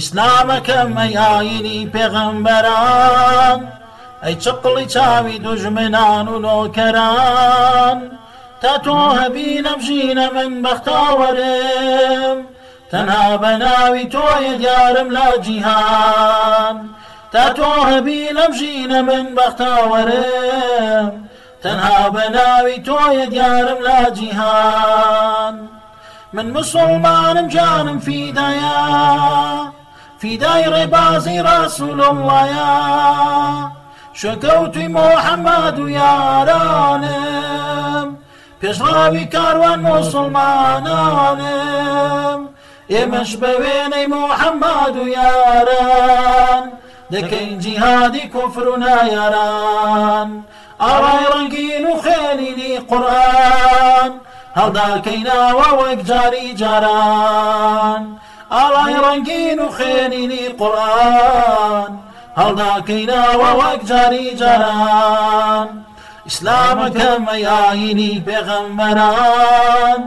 ئیسلامەکە مەیهاینی پێغەمبەران ئەی چقڵی چاوی دوژمنان و نۆکەران تا تۆ هەبی نەبژینە من بەختاوەرم تەنها بە ناوی تۆیە دیارم لا جیهان تا تۆ هەبی نەبژینە من بەختاوەرم تەنها بە ناوی تۆیە دیارم لا جیهان من مسلمانم جانم فیدایە في داير بازي رسول الله يا شكوت محمد يا رانم پیشراوی کاروان مسلمانانم ئێمەش بەوێنەی محمد و یاران دەکەین جیهادی کوفر و نایاران ئاڕای ڕنگین و خێنینی قورآن هەڵداکەیناوە وەک جاری جاران ئاڵای ڕنگین و خێنینی قڕان هەڵداکەیناوە وەک جاری جاران ئیسلامەکە مەیاینی پێغەممەران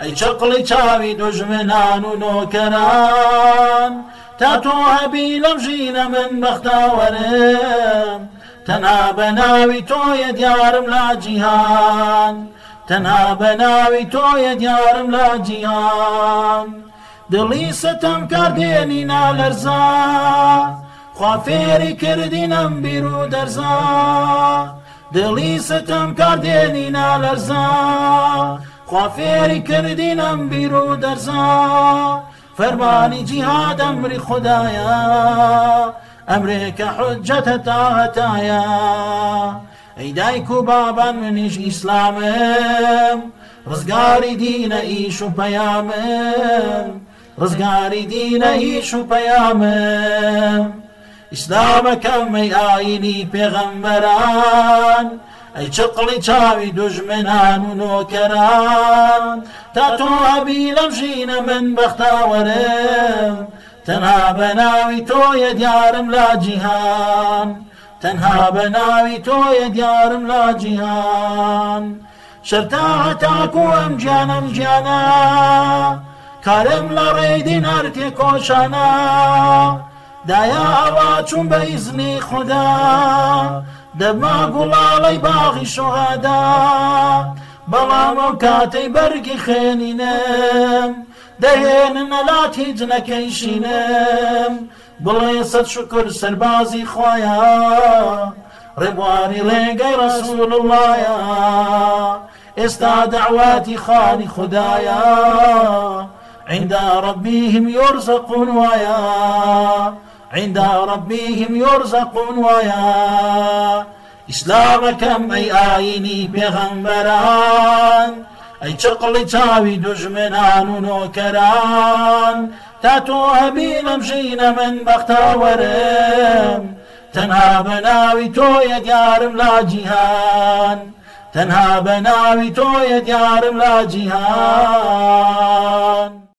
ئەی چقڵی چاوی دوژمنان و نۆکەران تا تۆ هەبی لەم ژینە من بەختاوەرم تەنا بە ناوی تۆیە دیارم لا جیهان تەنا بە ناوی تۆیە دیارم لا جیهان. دڵی سەتم کردێنی نالەرزا خوافێری کردینم بیر و دەرزا دڵی سەتم کردێنی نالەرزا خوافێری کردینم بیر و دەرزا فەرمانی جیهاد ئەمری خدایە ئەمرێکە حجەتە تاهتایە ئەی دایک و بابان منیش ئیسلامم ڕزگاری دینە ئیش و پەیامم ڕزگاری دینە هیچ و پەیامە ئیسلامەکەمەی ئاینی پێغەمبەران ئەی چقڵی چاوی دوژمنان و نۆکەران تا تۆبی لەم ژینە من بەختاوەرم تەنها بە ناوی تۆیە دیارم لا جیهان تەنها بە ناوی تۆیە دیارم لا جیهان شەرتا هەتاکو ئەم گیانم گیانە کارم لە ڕێدی نارتێ کۆشانە دایا ئاوا چوون بە ئیزنی خدا دەما گوڵاڵی باغی شوهادا بەڵام و کاتەی بەرگی خێنینم دەهێننە لاتی جنەکەیشینم بڵێ سەد شکر سەربازی خۆیە ڕێبواری ڕێگەی ڕسوول وایە ئێستا داواتی خانی خدایە عند ربهم يرزقون ويا عند ربهم يرزقون ويا إسلام كم أي آيني بغمبران أي چقل تاوي دجمنان ونوكران تاتو هبين أمشين من ورم تنها بناوي تو يديارم لا جيهان تنها بناوي تو يديارم لا جيهان